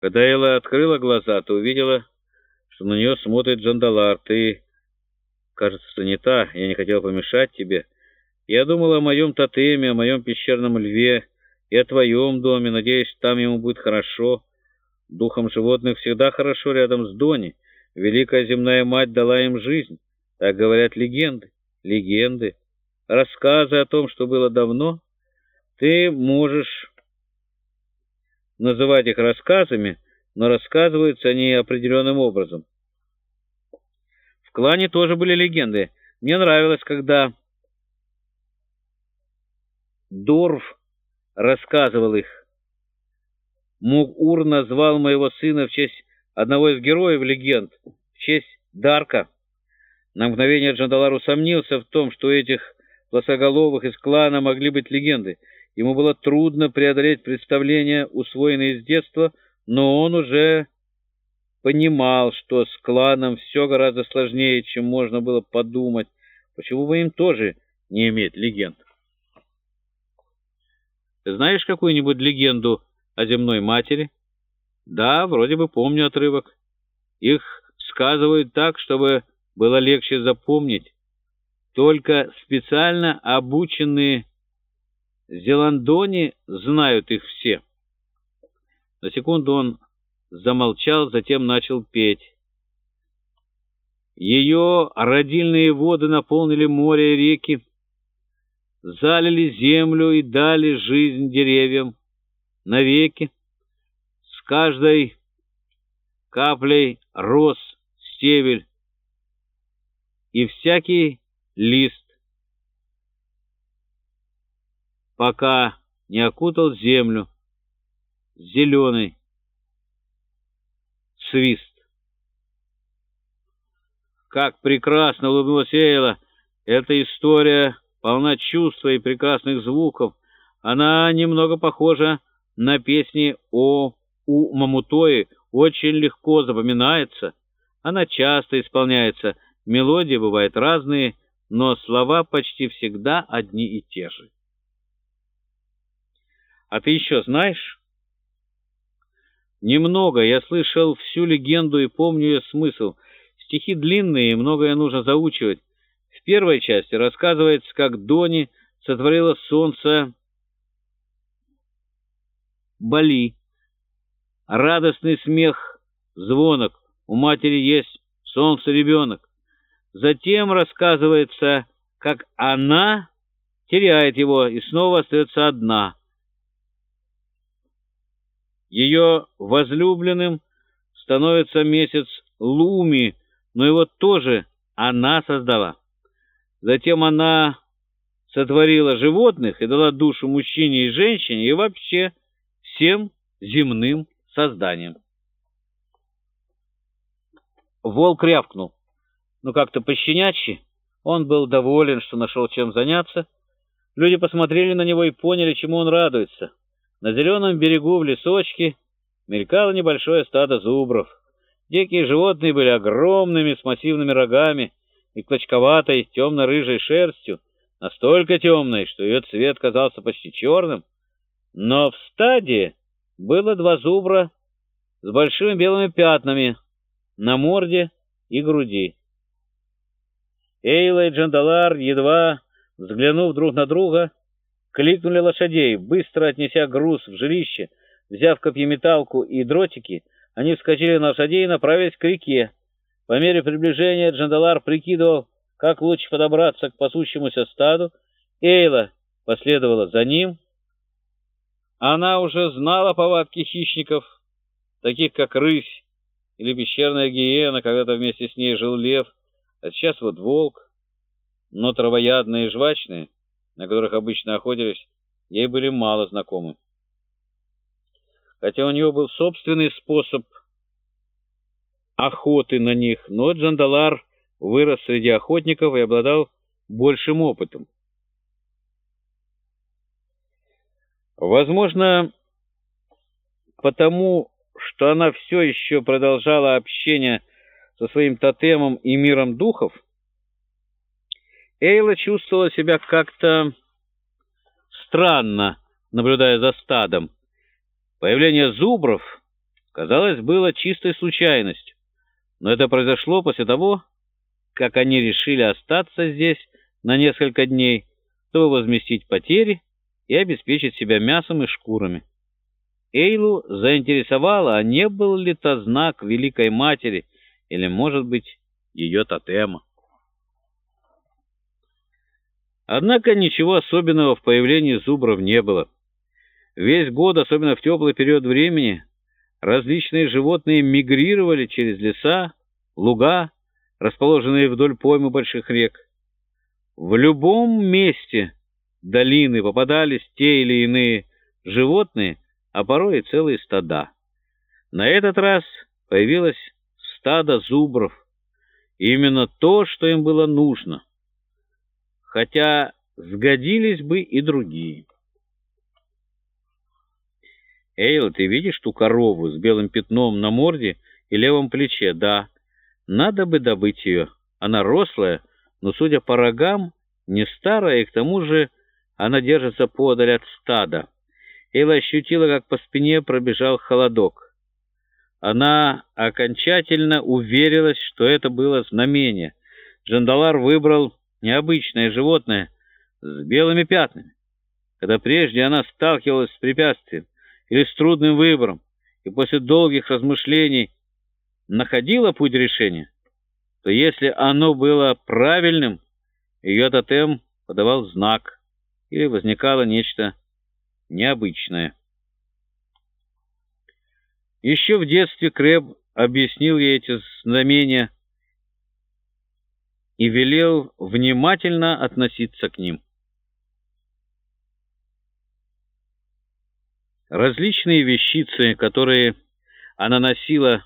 Когда Элла открыла глаза, то увидела, что на нее смотрит Джандалар. «Ты, кажется, занята. Я не хотел помешать тебе. Я думал о моем тотеме, о моем пещерном льве и о твоем доме. Надеюсь, там ему будет хорошо. Духом животных всегда хорошо рядом с Дони. Великая земная мать дала им жизнь. Так говорят легенды. Легенды. Рассказы о том, что было давно. Ты можешь называть их рассказами, но рассказываются они определенным образом. В клане тоже были легенды. Мне нравилось, когда Дорф рассказывал их. Муг-Ур назвал моего сына в честь одного из героев легенд, в честь Дарка. На мгновение Джандалар усомнился в том, что этих плосоголовых из клана могли быть легенды. Ему было трудно преодолеть представления, усвоенные с детства, но он уже понимал, что с кланом все гораздо сложнее, чем можно было подумать. Почему бы им тоже не иметь легенд? Знаешь какую-нибудь легенду о земной матери? Да, вроде бы помню отрывок. Их сказывают так, чтобы было легче запомнить. Только специально обученные Зеландони знают их все. На секунду он замолчал, затем начал петь. Ее родильные воды наполнили море и реки, залили землю и дали жизнь деревьям навеки. С каждой каплей рос стебель и всякий лист пока не окутал землю зеленый свист. Как прекрасно улыбнулась Эйла! Эта история полна чувства и прекрасных звуков. Она немного похожа на песни о у Мамутои, очень легко запоминается. Она часто исполняется, мелодии бывают разные, но слова почти всегда одни и те же. А ты еще знаешь? Немного. Я слышал всю легенду и помню ее смысл. Стихи длинные, и многое нужно заучивать. В первой части рассказывается, как Дони сотворила солнце Бали. Радостный смех, звонок. У матери есть солнце-ребенок. Затем рассказывается, как она теряет его и снова остается одна — ее возлюбленным становится месяц Луми, но его тоже она создала. Затем она сотворила животных и дала душу мужчине и женщине и вообще всем земным созданиям. Волк рявкнул. Ну, как-то пощенячьи. Он был доволен, что нашел чем заняться. Люди посмотрели на него и поняли, чему он радуется. На зеленом берегу в лесочке мелькало небольшое стадо зубров. Дикие животные были огромными, с массивными рогами и клочковатой темно-рыжей шерстью, настолько темной, что ее цвет казался почти черным. Но в стаде было два зубра с большими белыми пятнами на морде и груди. Эйла и Джандалар, едва взглянув друг на друга, Кликнули лошадей, быстро отнеся груз в жилище, взяв копьеметалку и дротики, они вскочили на лошадей и направились к реке. По мере приближения Джандалар прикидывал, как лучше подобраться к пасущемуся стаду. Эйла последовала за ним. Она уже знала повадки хищников, таких как рысь или пещерная гиена, когда-то вместе с ней жил лев, а сейчас вот волк, но травоядные и жвачные — на которых обычно охотились, ей были мало знакомы. Хотя у него был собственный способ охоты на них, но Джандалар вырос среди охотников и обладал большим опытом. Возможно, потому что она все еще продолжала общение со своим тотемом и миром духов, Эйла чувствовала себя как-то странно, наблюдая за стадом. Появление зубров, казалось, было чистой случайностью, но это произошло после того, как они решили остаться здесь на несколько дней, чтобы возместить потери и обеспечить себя мясом и шкурами. Эйлу заинтересовало, а не был ли то знак Великой Матери или, может быть, ее тотема. Однако ничего особенного в появлении зубров не было. Весь год, особенно в теплый период времени, различные животные мигрировали через леса, луга, расположенные вдоль поймы больших рек. В любом месте долины попадались те или иные животные, а порой и целые стада. На этот раз появилось стадо зубров, именно то, что им было нужно хотя сгодились бы и другие. Эйла, ты видишь ту корову с белым пятном на морде и левом плече? Да, надо бы добыть ее. Она рослая, но, судя по рогам, не старая, и к тому же она держится подаль от стада. Эйла ощутила, как по спине пробежал холодок. Она окончательно уверилась, что это было знамение. Джандалар выбрал необычное животное с белыми пятнами. Когда прежде она сталкивалась с препятствием или с трудным выбором, и после долгих размышлений находила путь решения, то если оно было правильным, ее тотем подавал знак или возникало нечто необычное. Еще в детстве Крэб объяснил ей эти знамения и велел внимательно относиться к ним. Различные вещицы, которые она носила